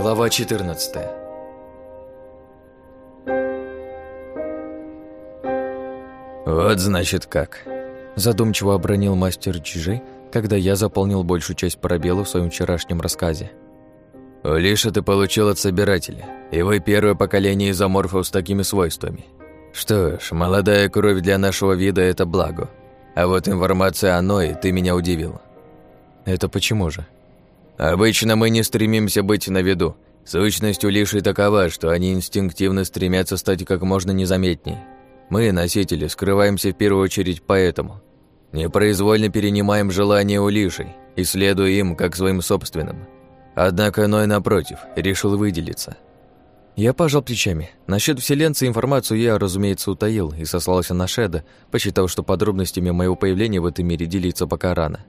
Глава 14 «Вот значит как», – задумчиво обронил мастер Джи, когда я заполнил большую часть пробела в своем вчерашнем рассказе. «Улиша ты получил от собирателя, и вы первое поколение изоморфов с такими свойствами. Что ж, молодая кровь для нашего вида – это благо. А вот информация о Ное ты меня удивил». «Это почему же?» «Обычно мы не стремимся быть на виду. Сущность Улиши такова, что они инстинктивно стремятся стать как можно незаметнее. Мы, носители, скрываемся в первую очередь поэтому. Непроизвольно перенимаем желания Улишей и следуя им как своим собственным. Однако Ной, напротив, решил выделиться. Я пожал плечами. Насчет вселенца информацию я, разумеется, утаил и сослался на Шеда, посчитав, что подробностями моего появления в этом мире делиться пока рано.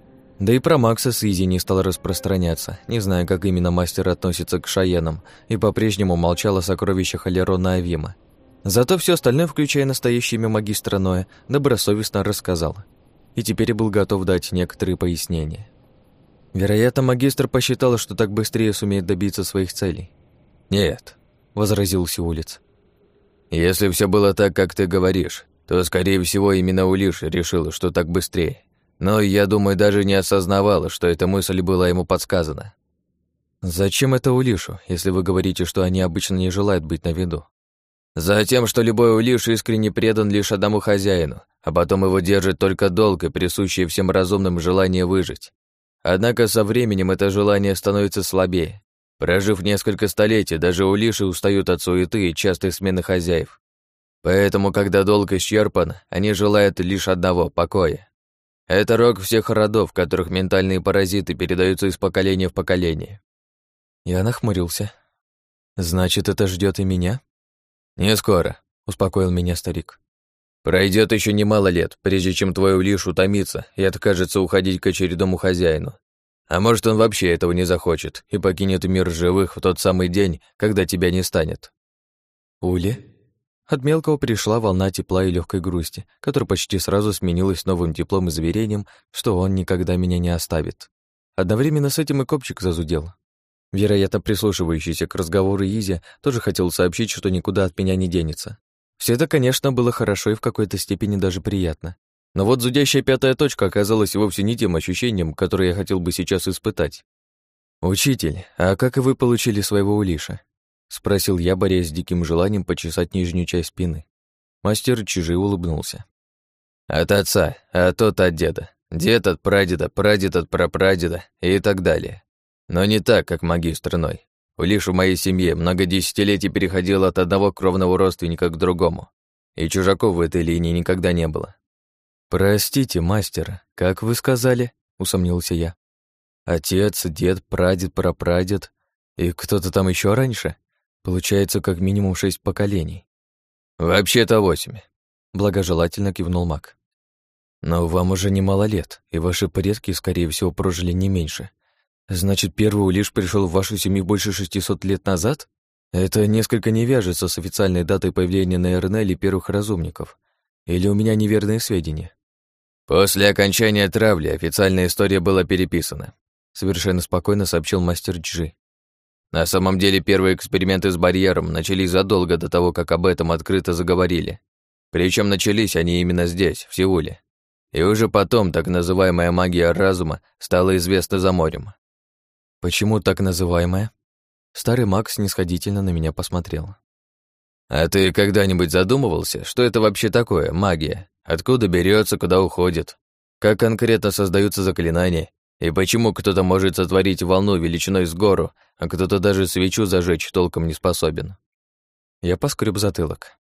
Да и про Макса с Изи не стал распространяться, не зная, как именно мастер относится к Шаенам, и по-прежнему молчал о сокровищах Алерона Авима. Зато все остальное, включая настоящее имя магистра Ноя, добросовестно рассказал. И теперь был готов дать некоторые пояснения. Вероятно, магистр посчитал, что так быстрее сумеет добиться своих целей. «Нет», — возразил Сиулиц. «Если все было так, как ты говоришь, то, скорее всего, именно Улиш решил, что так быстрее. Но я думаю, даже не осознавала, что эта мысль была ему подсказана». «Зачем это Улишу, если вы говорите, что они обычно не желают быть на виду?» Затем, что любой улиш искренне предан лишь одному хозяину, а потом его держит только долг и присущее всем разумным желание выжить. Однако со временем это желание становится слабее. Прожив несколько столетий, даже улиши устают от суеты и частой смены хозяев. Поэтому, когда долг исчерпан, они желают лишь одного — покоя. Это рок всех родов, которых ментальные паразиты передаются из поколения в поколение. Я нахмурился. Значит, это ждет и меня? «Не скоро», — успокоил меня старик. Пройдет еще немало лет, прежде чем твой Улиш утомится и откажется уходить к очередному хозяину. А может, он вообще этого не захочет и покинет мир живых в тот самый день, когда тебя не станет». «Ули?» От мелкого пришла волна тепла и легкой грусти, которая почти сразу сменилась новым теплом и заверением, что он никогда меня не оставит. Одновременно с этим и копчик зазудел. Вероятно, прислушивающийся к разговору Изи тоже хотел сообщить, что никуда от меня не денется. Все это, конечно, было хорошо и в какой-то степени даже приятно. Но вот зудящая пятая точка оказалась вовсе не тем ощущением, которое я хотел бы сейчас испытать. «Учитель, а как вы получили своего Улиша?» — спросил я, борясь с диким желанием почесать нижнюю часть спины. Мастер чужий улыбнулся. «От отца, а тот от деда. Дед от прадеда, прадед от прапрадеда и так далее. Но не так, как магистр Ной. Лишь в моей семье много десятилетий переходило от одного кровного родственника к другому, и чужаков в этой линии никогда не было. «Простите, мастер, как вы сказали?» — усомнился я. «Отец, дед, прадед, прапрадед и кто-то там еще раньше? Получается, как минимум шесть поколений». «Вообще-то восемь», — благожелательно кивнул маг. «Но вам уже немало лет, и ваши предки, скорее всего, прожили не меньше. Значит, первый лишь пришел в вашу семью больше 600 лет назад? Это несколько не вяжется с официальной датой появления на Эрнеле первых разумников. Или у меня неверные сведения? После окончания травли официальная история была переписана, совершенно спокойно сообщил мастер Джи. На самом деле первые эксперименты с барьером начались задолго до того, как об этом открыто заговорили. Причем начались они именно здесь, в Сеуле. И уже потом так называемая магия разума стала известна за морем. «Почему так называемая?» Старый маг снисходительно на меня посмотрел. «А ты когда-нибудь задумывался, что это вообще такое, магия? Откуда берется, куда уходит? Как конкретно создаются заклинания? И почему кто-то может сотворить волну величиной с гору, а кто-то даже свечу зажечь толком не способен?» Я поскреб затылок.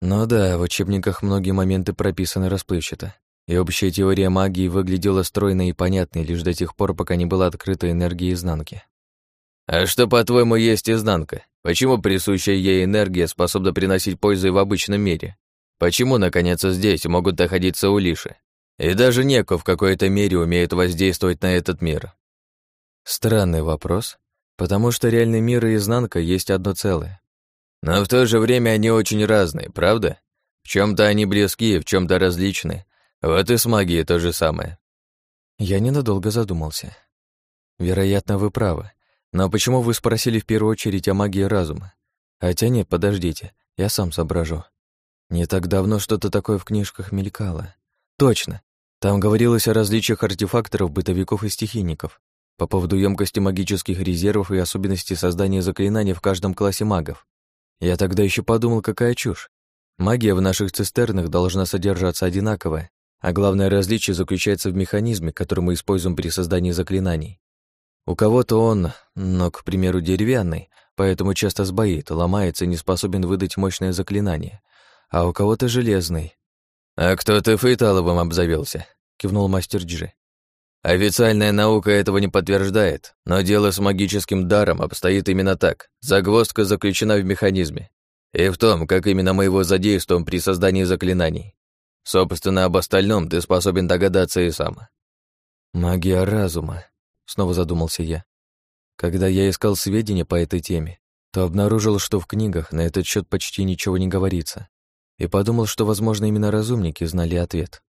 Ну да, в учебниках многие моменты прописаны расплывчато и общая теория магии выглядела стройной и понятной лишь до тех пор, пока не была открыта энергия изнанки. «А что, по-твоему, есть изнанка? Почему присущая ей энергия способна приносить пользу и в обычном мире? Почему, наконец, здесь могут находиться улиши? И даже неко в какой-то мере умеет воздействовать на этот мир?» Странный вопрос, потому что реальный мир и изнанка есть одно целое. Но в то же время они очень разные, правда? В чем то они близки, в чем то различны, вот и с магией то же самое. Я ненадолго задумался. Вероятно, вы правы. Но почему вы спросили в первую очередь о магии разума? Хотя нет, подождите, я сам соображу. Не так давно что-то такое в книжках мелькало. Точно. Там говорилось о различиях артефакторов, бытовиков и стихийников, по поводу емкости магических резервов и особенностей создания заклинаний в каждом классе магов. Я тогда еще подумал, какая чушь. Магия в наших цистернах должна содержаться одинаковая, а главное различие заключается в механизме, который мы используем при создании заклинаний. У кого-то он, но, к примеру, деревянный, поэтому часто сбоит, ломается и не способен выдать мощное заклинание, а у кого-то железный. «А кто-то фейталовым обзавелся», — кивнул мастер Джи. «Официальная наука этого не подтверждает, но дело с магическим даром обстоит именно так. Загвоздка заключена в механизме и в том, как именно мы его задействуем при создании заклинаний. Собственно, об остальном ты способен догадаться и сам. Магия разума, снова задумался я. Когда я искал сведения по этой теме, то обнаружил, что в книгах на этот счет почти ничего не говорится, и подумал, что, возможно, именно разумники знали ответ.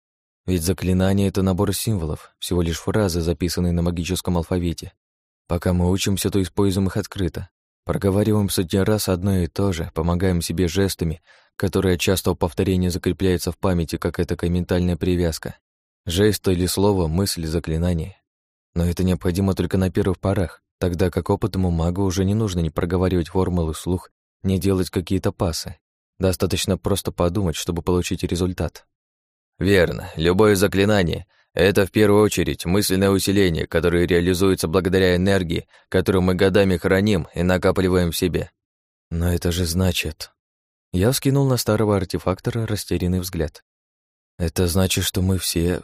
Ведь заклинание — это набор символов, всего лишь фразы, записанные на магическом алфавите. Пока мы учимся, то используем их открыто, Проговариваем сотни раз одно и то же, помогаем себе жестами, которые часто у повторения закрепляются в памяти, как этакая ментальная привязка. Жест или слово, мысль, заклинание. Но это необходимо только на первых порах, тогда как опытному магу уже не нужно не проговаривать формулы вслух, не делать какие-то пасы. Достаточно просто подумать, чтобы получить результат. Верно. Любое заклинание это в первую очередь мысленное усиление, которое реализуется благодаря энергии, которую мы годами храним и накапливаем в себе. Но это же значит... Я вскинул на старого артефактора растерянный взгляд. Это значит, что мы все...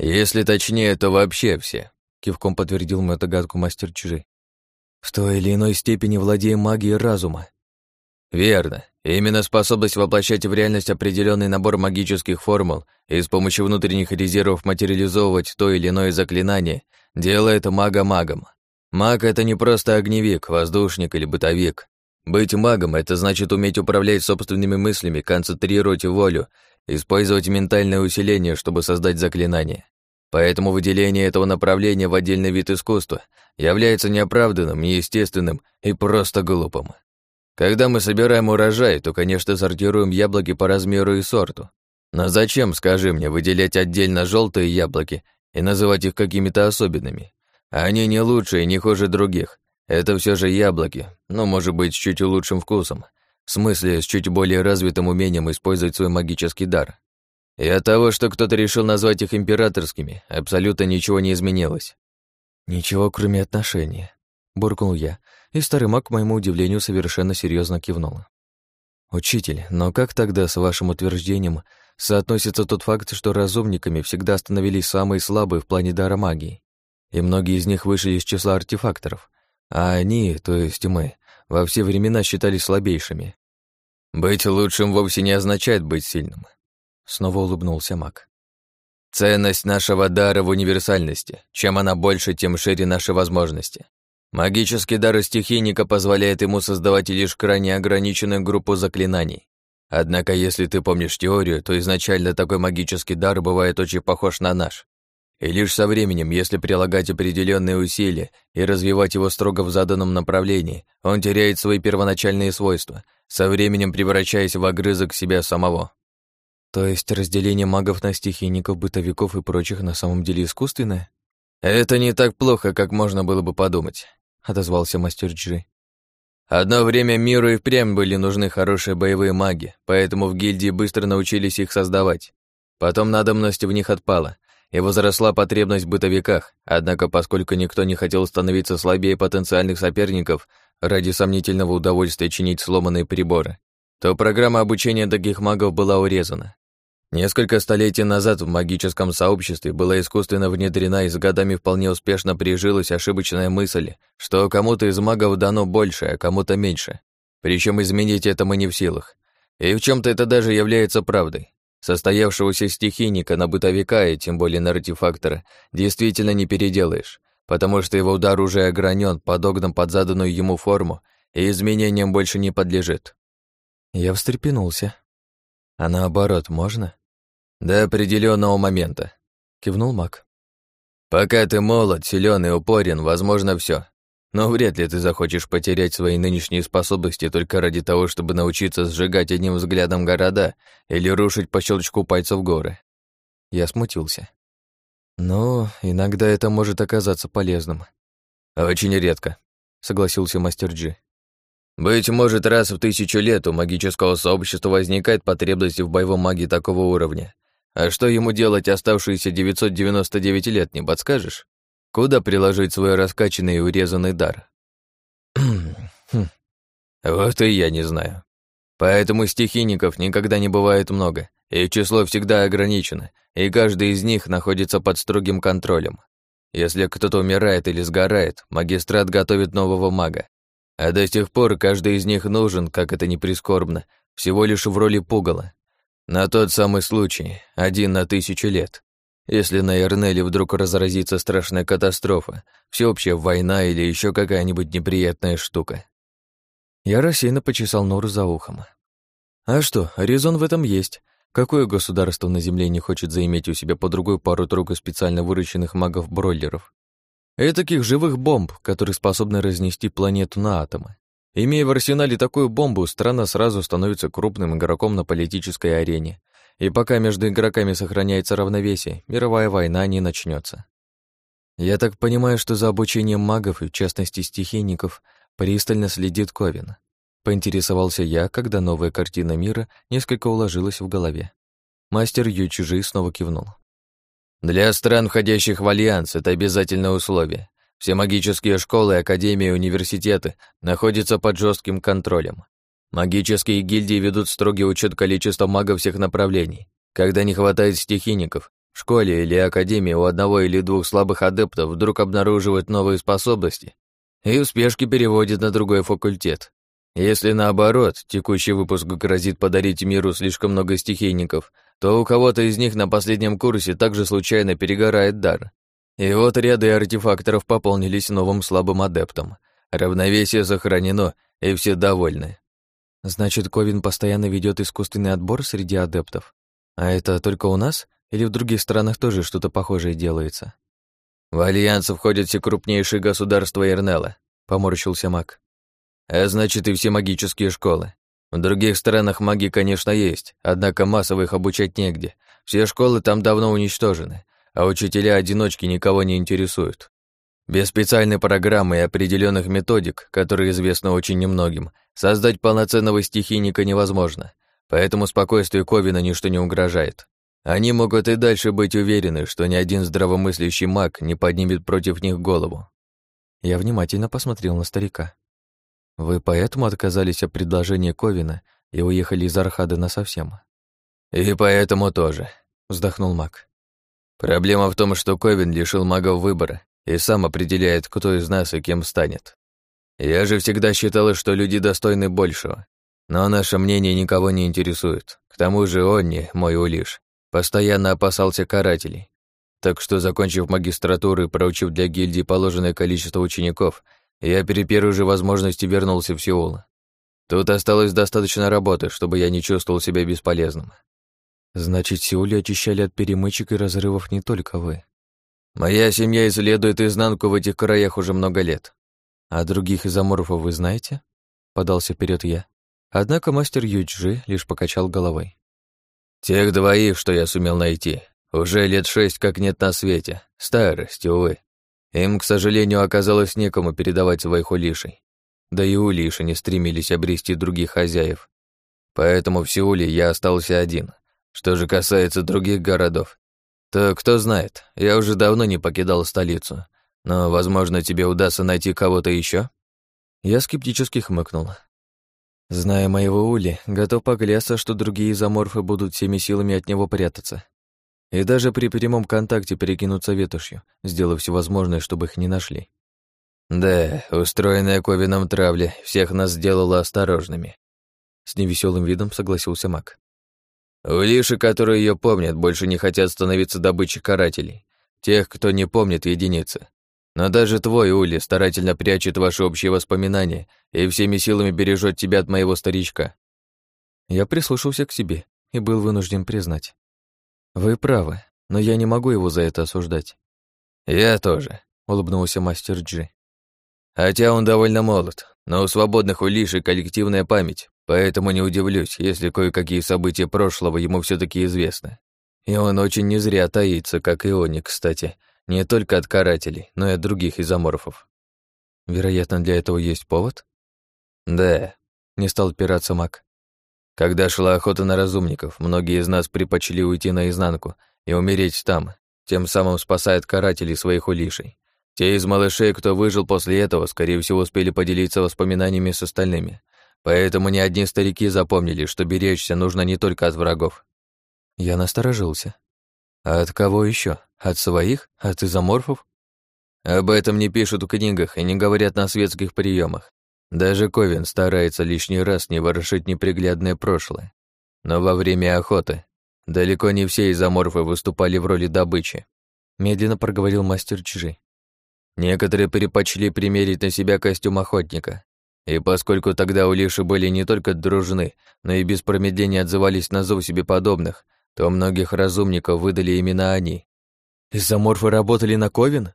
Если точнее, то вообще все, кивком подтвердил мою догадку мастер Чжи. В той или иной степени владеем магией разума. Верно. Именно способность воплощать в реальность определенный набор магических формул и с помощью внутренних резервов материализовывать то или иное заклинание делает мага магом. Маг — это не просто огневик, воздушник или бытовик. Быть магом — это значит уметь управлять собственными мыслями, концентрировать волю, использовать ментальное усиление, чтобы создать заклинание. Поэтому выделение этого направления в отдельный вид искусства является неоправданным, неестественным и просто глупым. Когда мы собираем урожай, то, конечно, сортируем яблоки по размеру и сорту. Но зачем, скажи мне, выделять отдельно желтые яблоки и называть их какими-то особенными? Они не лучше и не хуже других. Это все же яблоки, но, может быть, с чуть лучшим вкусом. В смысле, с чуть более развитым умением использовать свой магический дар. И от того, что кто-то решил назвать их императорскими, абсолютно ничего не изменилось. «Ничего, кроме отношения», — буркнул я, и старый маг, к моему удивлению, совершенно серьезно кивнул. «Учитель, но как тогда с вашим утверждением соотносится тот факт, что разумниками всегда становились самые слабые в плане дара магии, и многие из них вышли из числа артефакторов, а они, то есть мы, во все времена считались слабейшими?» «Быть лучшим вовсе не означает быть сильным», — снова улыбнулся маг. «Ценность нашего дара в универсальности. Чем она больше, тем шире наши возможности. Магический дар стихийника позволяет ему создавать лишь крайне ограниченную группу заклинаний. Однако, если ты помнишь теорию, то изначально такой магический дар бывает очень похож на наш. И лишь со временем, если прилагать определенные усилия и развивать его строго в заданном направлении, он теряет свои первоначальные свойства, со временем превращаясь в огрызок себя самого. То есть разделение магов на стихийников, бытовиков и прочих на самом деле искусственное? Это не так плохо, как можно было бы подумать отозвался мастер Джи. Одно время миру и впрямь были нужны хорошие боевые маги, поэтому в гильдии быстро научились их создавать. Потом надобность в них отпала, и возросла потребность в бытовиках, однако поскольку никто не хотел становиться слабее потенциальных соперников ради сомнительного удовольствия чинить сломанные приборы, то программа обучения таких магов была урезана. Несколько столетий назад в магическом сообществе была искусственно внедрена и с годами вполне успешно прижилась ошибочная мысль, что кому-то из магов дано больше, а кому-то меньше. Причем изменить это мы не в силах. И в чем то это даже является правдой. Состоявшегося стихийника на бытовика и тем более на артефактора действительно не переделаешь, потому что его удар уже огранен, подогнан под заданную ему форму и изменениям больше не подлежит. Я встрепенулся. А наоборот, можно? До определенного момента, кивнул Мак. Пока ты молод, силен и упорен, возможно все. Но вряд ли ты захочешь потерять свои нынешние способности только ради того, чтобы научиться сжигать одним взглядом города или рушить по щелчку пальцев горы. Я смутился. Но иногда это может оказаться полезным. Очень редко, согласился мастер Джи. Быть может, раз в тысячу лет у магического сообщества возникает потребность в боевом маге такого уровня. А что ему делать оставшиеся 999 лет, не подскажешь? Куда приложить свой раскачанный и урезанный дар? Хм. вот и я не знаю. Поэтому стихийников никогда не бывает много, их число всегда ограничено, и каждый из них находится под строгим контролем. Если кто-то умирает или сгорает, магистрат готовит нового мага. А до сих пор каждый из них нужен, как это ни прискорбно, всего лишь в роли пугала. На тот самый случай, один на тысячу лет. Если на Эрнеле вдруг разразится страшная катастрофа, всеобщая война или еще какая-нибудь неприятная штука. Я рассеянно почесал Нору за ухом. А что, резон в этом есть. Какое государство на Земле не хочет заиметь у себя по другой пару-тройку специально выращенных магов-бройлеров? И таких живых бомб, которые способны разнести планету на атомы. Имея в арсенале такую бомбу, страна сразу становится крупным игроком на политической арене, и пока между игроками сохраняется равновесие, мировая война не начнется. Я так понимаю, что за обучением магов и, в частности, стихийников, пристально следит Ковин. Поинтересовался я, когда новая картина мира несколько уложилась в голове. Мастер Ючужи снова кивнул. «Для стран, входящих в Альянс, это обязательное условие. Все магические школы, академии и университеты находятся под жестким контролем. Магические гильдии ведут строгий учет количества магов всех направлений. Когда не хватает стихийников, в школе или академии у одного или двух слабых адептов вдруг обнаруживают новые способности и в спешке переводят на другой факультет. Если наоборот, текущий выпуск грозит подарить миру слишком много стихийников, то у кого-то из них на последнем курсе также случайно перегорает дар. И вот ряды артефакторов пополнились новым слабым адептом. Равновесие сохранено, и все довольны. Значит, Ковин постоянно ведет искусственный отбор среди адептов. А это только у нас или в других странах тоже что-то похожее делается? В альянс входят все крупнейшие государства Эрнела, поморщился маг. А значит, и все магические школы. В других странах маги, конечно, есть, однако массово их обучать негде. Все школы там давно уничтожены, а учителя-одиночки никого не интересуют. Без специальной программы и определенных методик, которые известны очень немногим, создать полноценного стихийника невозможно, поэтому спокойствию Ковина ничто не угрожает. Они могут и дальше быть уверены, что ни один здравомыслящий маг не поднимет против них голову. Я внимательно посмотрел на старика. Вы поэтому отказались от предложения Ковина и уехали из Архада насовсем? И поэтому тоже, вздохнул маг. Проблема в том, что Ковин лишил магов выбора и сам определяет, кто из нас и кем станет. Я же всегда считала, что люди достойны большего, но наше мнение никого не интересует. К тому же Онни, мой улиш, постоянно опасался карателей. Так что, закончив магистратуру и проучив для гильдии положенное количество учеников, я при первой же возможности вернулся в Сеул. Тут осталось достаточно работы, чтобы я не чувствовал себя бесполезным. Значит, Сеуле очищали от перемычек и разрывов не только вы. Моя семья исследует изнанку в этих краях уже много лет. А других изоморфов вы знаете? Подался вперед я. Однако мастер Юджи лишь покачал головой. Тех двоих, что я сумел найти, уже лет шесть как нет на свете. Старость, увы. Им, к сожалению, оказалось некому передавать своих улишей. Да и улиши не стремились обрести других хозяев. Поэтому в Сеуле я остался один. Что же касается других городов, то кто знает, я уже давно не покидал столицу, но, возможно, тебе удастся найти кого-то еще. Я скептически хмыкнул. Зная моего Ули, готов поклясться, что другие изоморфы будут всеми силами от него прятаться. И даже при прямом контакте перекинуться ветошью, сделав все возможное, чтобы их не нашли. Да, устроенная Ковином травля всех нас сделала осторожными. С невеселым видом согласился Мак. Улиши, которые ее помнят, больше не хотят становиться добычей карателей. Тех, кто не помнит, единицы. Но даже твой Ули старательно прячет ваши общие воспоминания и всеми силами бережет тебя от моего старичка. Я прислушался к себе и был вынужден признать. Вы правы, но я не могу его за это осуждать. Я тоже, улыбнулся мастер Джи. Хотя он довольно молод, но у свободных улишек коллективная память, поэтому не удивлюсь, если кое-какие события прошлого ему все таки известны. И он очень не зря таится, как и они, кстати, не только от карателей, но и от других изоморфов. Вероятно, для этого есть повод? Да, не стал пираться маг. Когда шла охота на разумников, многие из нас предпочли уйти наизнанку и умереть там, тем самым спасая карателей своих улишей. Те из малышей, кто выжил после этого, скорее всего, успели поделиться воспоминаниями с остальными. Поэтому ни одни старики запомнили, что беречься нужно не только от врагов. Я насторожился. А от кого еще? От своих? От изоморфов? Об этом не пишут в книгах и не говорят на светских приемах. Даже Ковен старается лишний раз не ворошить неприглядное прошлое. Но во время охоты далеко не все изоморфы выступали в роли добычи. Медленно проговорил мастер Чжи. Некоторые предпочли примерить на себя костюм охотника. И поскольку тогда у Лиши были не только дружны, но и без промедления отзывались на зов себе подобных, то многих разумников выдали именно они. Изоморфы работали на Ковен?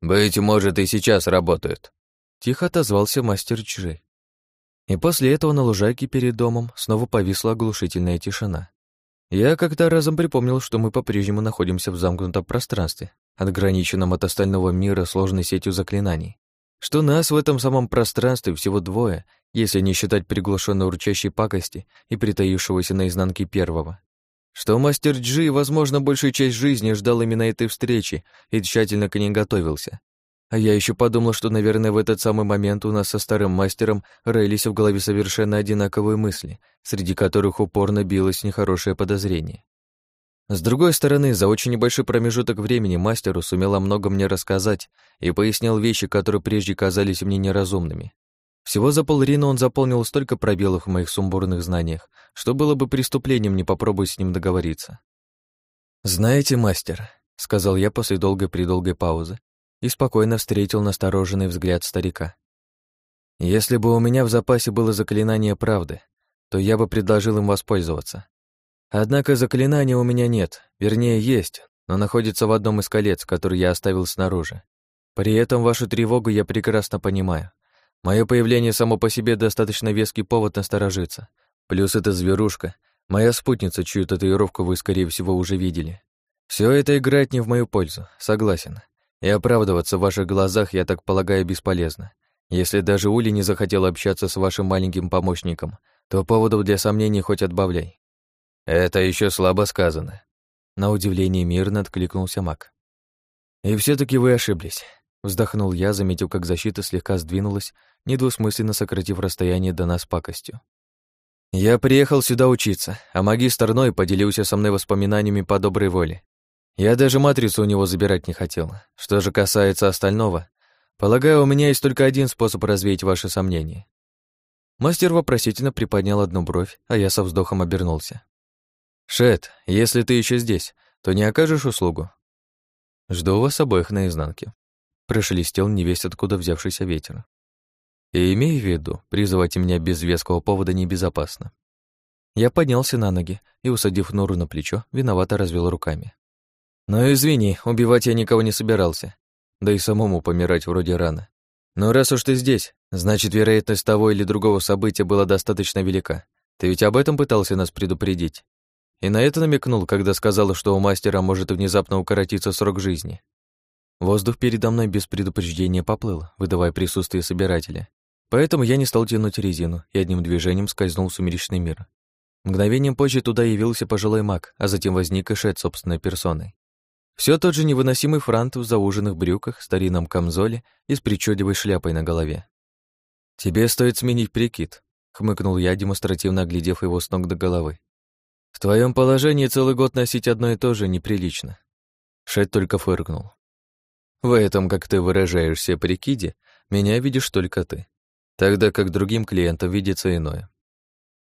Быть может, и сейчас работают. Тихо отозвался мастер Чжи. И после этого на лужайке перед домом снова повисла оглушительная тишина. Я как-то разом припомнил, что мы по-прежнему находимся в замкнутом пространстве, отграниченном от остального мира сложной сетью заклинаний. Что нас в этом самом пространстве всего двое, если не считать приглушенно урчащей пакости и притаившегося на изнанке первого. Что мастер Джи, возможно, большую часть жизни ждал именно этой встречи и тщательно к ней готовился. А я еще подумал, что, наверное, в этот самый момент у нас со старым мастером роились в голове совершенно одинаковые мысли, среди которых упорно билось нехорошее подозрение. С другой стороны, за очень небольшой промежуток времени мастеру сумел о многом мне рассказать и пояснял вещи, которые прежде казались мне неразумными. Всего за полрина он заполнил столько пробелов в моих сумбурных знаниях, что было бы преступлением не попробовать с ним договориться. «Знаете, мастер», — сказал я после долгой-предолгой паузы и спокойно встретил настороженный взгляд старика. «Если бы у меня в запасе было заклинание правды, то я бы предложил им воспользоваться. Однако заклинания у меня нет, вернее, есть, но находится в одном из колец, который я оставил снаружи. При этом вашу тревогу я прекрасно понимаю. Мое появление само по себе достаточно веский повод насторожиться. Плюс эта зверушка, моя спутница, чью татуировку вы, скорее всего, уже видели. Все это играет не в мою пользу, согласен. И оправдываться в ваших глазах, я так полагаю, бесполезно. Если даже Ули не захотела общаться с вашим маленьким помощником, то поводов для сомнений хоть отбавляй. Это еще слабо сказано. На удивление мирно откликнулся маг. И все таки вы ошиблись. Вздохнул я, заметил, как защита слегка сдвинулась, недвусмысленно сократив расстояние до нас пакостью. Я приехал сюда учиться, а магистр Ной поделился со мной воспоминаниями по доброй воле. Я даже матрицу у него забирать не хотел. Что же касается остального, полагаю, у меня есть только один способ развеять ваши сомнения. Мастер вопросительно приподнял одну бровь, а я со вздохом обернулся. «Шет, если ты еще здесь, то не окажешь услугу?» «Жду вас обоих наизнанке», — прошелестел невесть откуда взявшийся ветер. «И имей в виду, призывать меня без веского повода небезопасно». Я поднялся на ноги и, усадив Нору на плечо, виновато развел руками. «Ну извини, убивать я никого не собирался. Да и самому помирать вроде рано. Но раз уж ты здесь, значит, вероятность того или другого события была достаточно велика. Ты ведь об этом пытался нас предупредить?» И на это намекнул, когда сказал, что у мастера может внезапно укоротиться срок жизни. Воздух передо мной без предупреждения поплыл, выдавая присутствие собирателя. Поэтому я не стал тянуть резину и одним движением скользнул в сумеречный мир. Мгновением позже туда явился пожилой маг, а затем возник и Шет собственной персоной. Все тот же невыносимый франт в зауженных брюках, старинном камзоле и с причудливой шляпой на голове. «Тебе стоит сменить прикид», — хмыкнул я, демонстративно оглядев его с ног до головы. В твоем положении целый год носить одно и то же неприлично. Шет только фыркнул. В этом, как ты выражаешься, прикиде, меня видишь только ты, тогда как другим клиентам видится иное.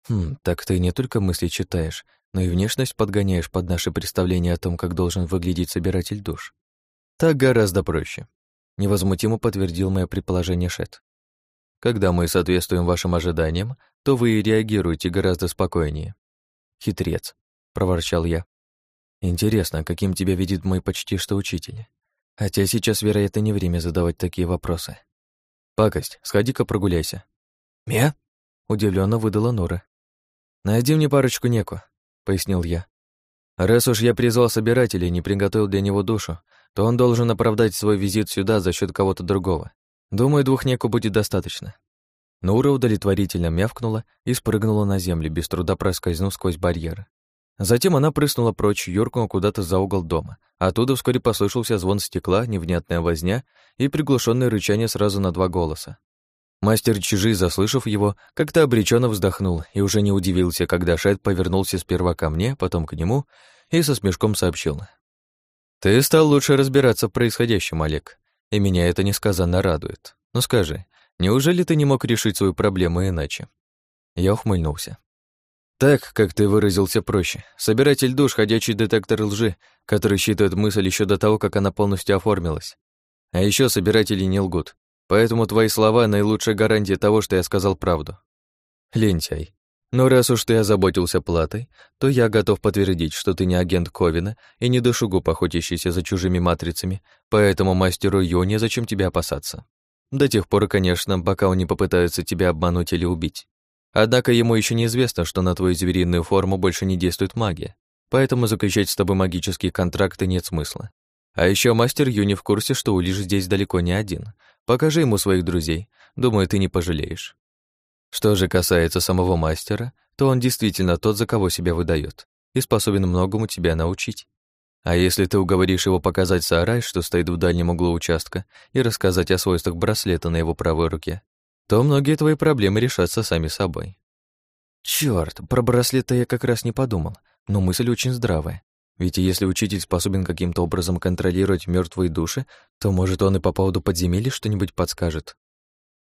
Хм, так ты не только мысли читаешь, но и внешность подгоняешь под наше представление о том, как должен выглядеть собиратель душ. Так гораздо проще. Невозмутимо подтвердил мое предположение Шет. Когда мы соответствуем вашим ожиданиям, то вы реагируете гораздо спокойнее. «Хитрец», — проворчал я. «Интересно, каким тебя видит мой почти что учитель? Хотя сейчас, вероятно, не время задавать такие вопросы». «Пакость, сходи-ка прогуляйся». «Мя?» — удивленно выдала Нора. «Найди мне парочку неку», — пояснил я. «Раз уж я призвал собирателя и не приготовил для него душу, то он должен оправдать свой визит сюда за счет кого-то другого. Думаю, двух неку будет достаточно». Нура удовлетворительно мявкнула и спрыгнула на землю, без труда проскользнув сквозь барьеры. Затем она прыснула прочь, юркнула куда-то за угол дома. Оттуда вскоре послышался звон стекла, невнятная возня и приглушенное рычание сразу на два голоса. Мастер чижи, заслышав его, как-то обреченно вздохнул и уже не удивился, когда Шет повернулся сперва ко мне, потом к нему и со смешком сообщил. «Ты стал лучше разбираться в происходящем, Олег, и меня это несказанно радует. Ну скажи, неужели ты не мог решить свою проблему иначе?» Я ухмыльнулся. Так, как ты выразился проще. Собиратель душ — ходячий детектор лжи, который считает мысль еще до того, как она полностью оформилась. А еще собиратели не лгут. Поэтому твои слова — наилучшая гарантия того, что я сказал правду. Лентяй. Но раз уж ты озаботился платой, то я готов подтвердить, что ты не агент Ковина и не душегуб, охотящийся за чужими матрицами, поэтому мастеру Ю зачем тебя опасаться. До тех пор, конечно, пока он не попытается тебя обмануть или убить. Однако ему еще неизвестно, что на твою звериную форму больше не действует магия, поэтому заключать с тобой магические контракты нет смысла. А еще мастер Юни в курсе, что Улиш здесь далеко не один. Покажи ему своих друзей, думаю, ты не пожалеешь. Что же касается самого мастера, то он действительно тот, за кого себя выдает, и способен многому тебя научить. А если ты уговоришь его показать Саарай, что стоит в дальнем углу участка, и рассказать о свойствах браслета на его правой руке, то многие твои проблемы решатся сами собой. Чёрт, про браслет я как раз не подумал, но мысль очень здравая. Ведь если учитель способен каким-то образом контролировать мертвые души, то, может, он и по поводу подземелья что-нибудь подскажет.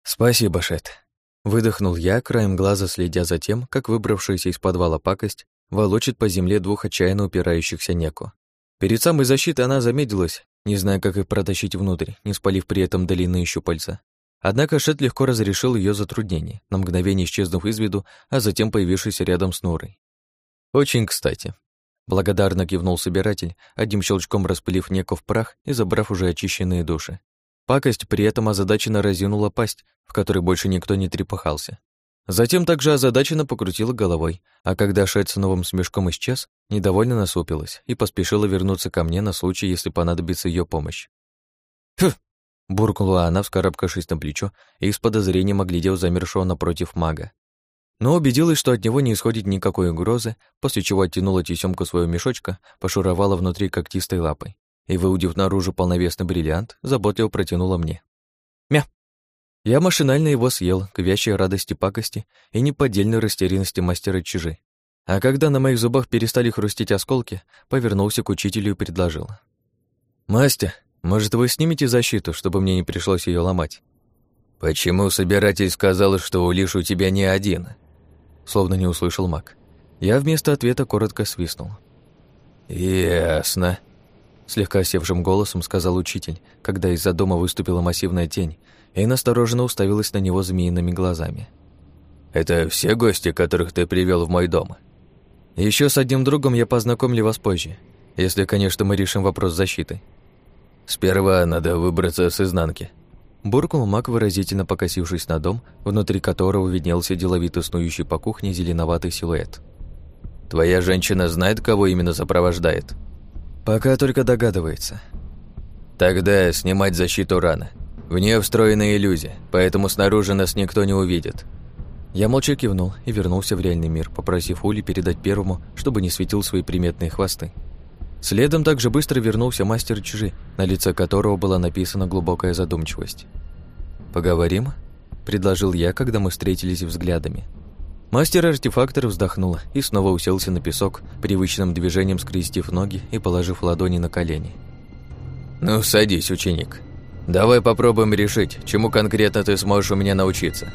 «Спасибо, Шет», — выдохнул я, краем глаза следя за тем, как выбравшаяся из подвала пакость волочит по земле двух отчаянно упирающихся неку. Перед самой защитой она замедлилась, не зная, как их протащить внутрь, не спалив при этом длинные щупальца. Однако Шет легко разрешил ее затруднение, на мгновение исчезнув из виду, а затем появившись рядом с Норой. «Очень кстати». Благодарно кивнул собиратель, одним щелчком распылив неко в прах и забрав уже очищенные души. Пакость при этом озадаченно разъянула пасть, в которой больше никто не трепыхался. Затем также озадаченно покрутила головой, а когда Шет с новым смешком исчез, недовольно насупилась и поспешила вернуться ко мне на случай, если понадобится ее помощь. «Фу!» Буркнула она, вскарабкавшись на плечо, и с подозрением оглядел замершего напротив мага. Но убедилась, что от него не исходит никакой угрозы, после чего оттянула тесемку своего мешочка, пошуровала внутри когтистой лапой и, выудив наружу полновесный бриллиант, заботливо протянула мне. Мя! Я машинально его съел, к вящей радости пакости и неподдельной растерянности мастера чижи. А когда на моих зубах перестали хрустеть осколки, повернулся к учителю и предложил. «Мастер, может, вы снимете защиту, чтобы мне не пришлось ее ломать? Почему собиратель сказал, что Улиш у тебя не один? Словно не услышал маг. Я вместо ответа коротко свистнул. Ясно. Слегка севшим голосом сказал учитель, когда из-за дома выступила массивная тень и настороженно уставилась на него змеиными глазами. «Это все гости, которых ты привел в мой дом?» Еще с одним другом я познакомлю вас позже, если, конечно, мы решим вопрос защиты. Сперва надо выбраться с изнанки. Буркнул маг, выразительно покосившись на дом, внутри которого виднелся деловито снующий по кухне зеленоватый силуэт. «Твоя женщина знает, кого именно сопровождает?» «Пока только догадывается». «Тогда снимать защиту рано. В нее встроена иллюзия, поэтому снаружи нас никто не увидит». Я молча кивнул и вернулся в реальный мир, попросив Ули передать первому, чтобы не светил свои приметные хвосты. Следом также быстро вернулся мастер чужи, на лице которого была написана глубокая задумчивость. «Поговорим?» – предложил я, когда мы встретились взглядами. Мастер-артефактор вздохнул и снова уселся на песок, привычным движением скрестив ноги и положив ладони на колени. «Ну, садись, ученик. Давай попробуем решить, чему конкретно ты сможешь у меня научиться».